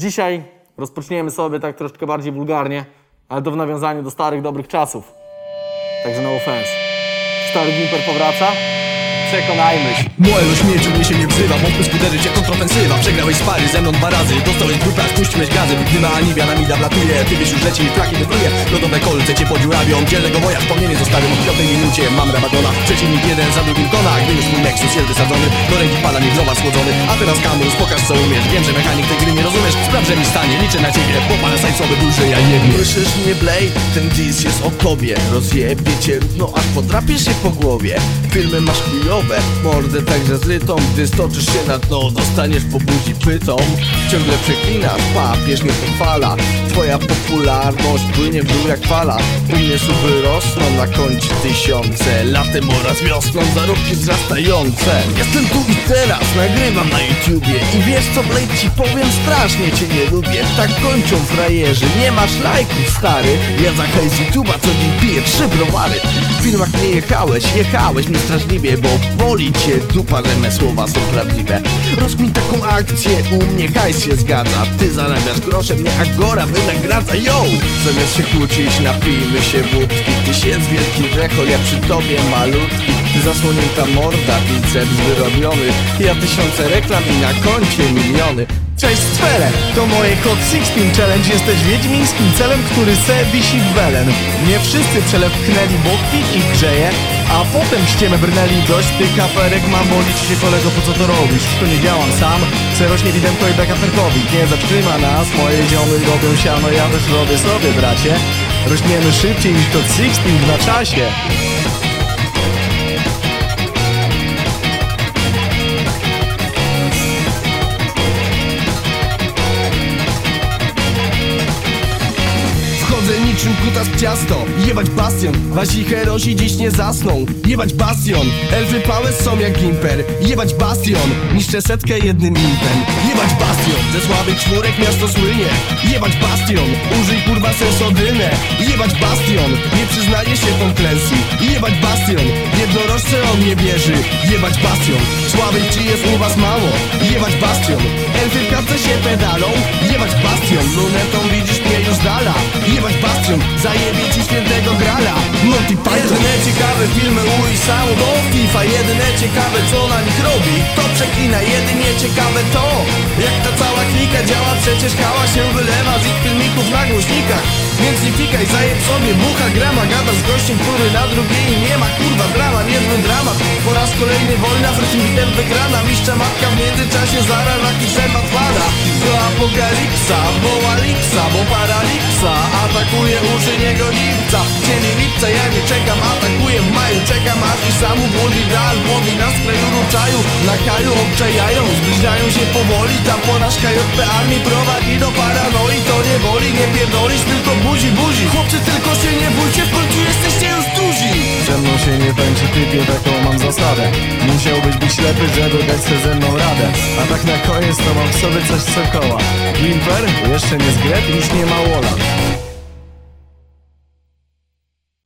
Dzisiaj rozpoczniemy sobie tak troszeczkę bardziej wulgarnie, ale to w nawiązaniu do starych, dobrych czasów. Także no offense. Stary Gimper powraca? Przekonajmy się. Moje śmierciu mnie się nie wzywa Wątpię skuterzyć jak kontrofensywa. Przegrałeś spary ze mną dwa razy. Dostałeś grupę, aż puściłeś gazy. Gdy na Anivia na mida wlatuje Ty wiesz już leci, flaki wypluje Lodowe kolce cię podziurawią Dzielnego woja wspomnienie zostawią W piątej minucie mam rabagona Przeciwnik jeden za drugim kona. Gdy już mój Nexus jest wysadzony Do ręki pada mi glowar schłodzony. A teraz kamerus, pokaż co umiesz. Wiem, że mechanik tej gry nie rozumiesz. Sprawdź, że mi stanie, liczę na ciebie. Popalę sajcowy duży, ja nie wiem. Słyszysz mnie Blade? Ten diss jest o tobie. Rozjebie cię równo aż podrapiesz się po głowie. Filmy masz chujowe, mordę także zrytą Gdy stoczysz się na dno, dostaniesz po buzi pytą. Ciągle przeklinasz, papież nie pochwala Twoja popularność płynie w dół jak fala. U mnie suby rosną na koncie tysiące Latem oraz wiosną zarobki wzrastające. Jestem tu i teraz, nagrywam na YouTubie I wiesz co Blade ci powiem, strasznie cię nie lubię. Tak kończą frajerzy, nie masz lajków stary. Ja za hejs YouTube'a co dzień piję trzy browary filmach nie jechałeś, jechałeś mnie straszliwie Bo boli cię dupa, że me słowa są prawdziwe. Rozkmin taką akcję, u mnie hajs się zgadza. Ty zarabiasz grosze, mnie Agora wynagradza, yo! Zamiast się kłócić, napijmy się wódki. Tyś jest wielki rekord, ja przy tobie malutki. Ty zasłonięta morda, biceps wyrobiony. Ja tysiące reklam i na koncie miliony Cześć Sfere, to moje Hot Sixpin Challenge. Jesteś wiedźmińskim celem, który se wisi w welen. Nie wszyscy przelew pchnęli, bo kwit ich grzeje A potem ściemy brnęli dość. Tych kaferek Mam bolić się kolego, po co to robisz? To nie działam sam, se rośnie widemko i bekaferkowi Nie zatrzyma nas, moje ziomy robią siano. Ja też robię sobie bracie. Rośniemy szybciej niż Hot Sixpin na czasie niczym kutas w ciasto Jebać bastion, wasi herosi dziś nie zasną Jebać bastion, elfy pałe są jak gimper Jebać bastion, niszczę setkę jednym impem Jebać bastion, ze słabych czwórek miasto słynie Jebać bastion, użyj kurwa sensodynę Jebać bastion, nie przyznaje się tą klęski Jebać bastion, jednorożce on nie wierzy Jebać bastion, słabych czy jest u was mało Jebać bastion, elfy w się pedalą Jebać bastion, lunetą widzisz mnie już dala Bastion, zajebie ci świętego grala. Monty Python. Jedyne ciekawe filmy samo do FIFA Jedyne ciekawe co na nich robi. To przekina, jedynie ciekawe to Jak ta cała klika działa. Przecież hała się wylewa z ich filmików na głośnikach. Więc nie fikaj, zajeb sobie bucha grama Gada z gościem, który na drugiej nie ma. Kurwa drama, niezły dramat. Po raz kolejny wojna, z bitem wygrana. Mistrza matka w międzyczasie zaraz na kiszema pada. Do apokalipsa, woła lipsa, bo paraliksa Atakuje uszy niego lipca. W cieniu lipca ja nie czekam, atakuję w maju Czekam aż i sam ubłądzi dal Błądzi na skraju ruczają, na kaju obczajają Zbliżają się powoli, ta porażka JP armii prowadzi do paranoi. To nie boli, nie pierdolisz, tylko buzi, buzi. Chłopcy tylko się nie bójcie, w końcu jesteście już duzi. Ze mną się nie tańczy typie, taką mam zasadę. Musiałbyś być ślepy, żeby dać sobie ze mną radę. A tak na koniec to mam w sobie coś co koła Glimper? Jeszcze nie zgreb, nic nie ma wola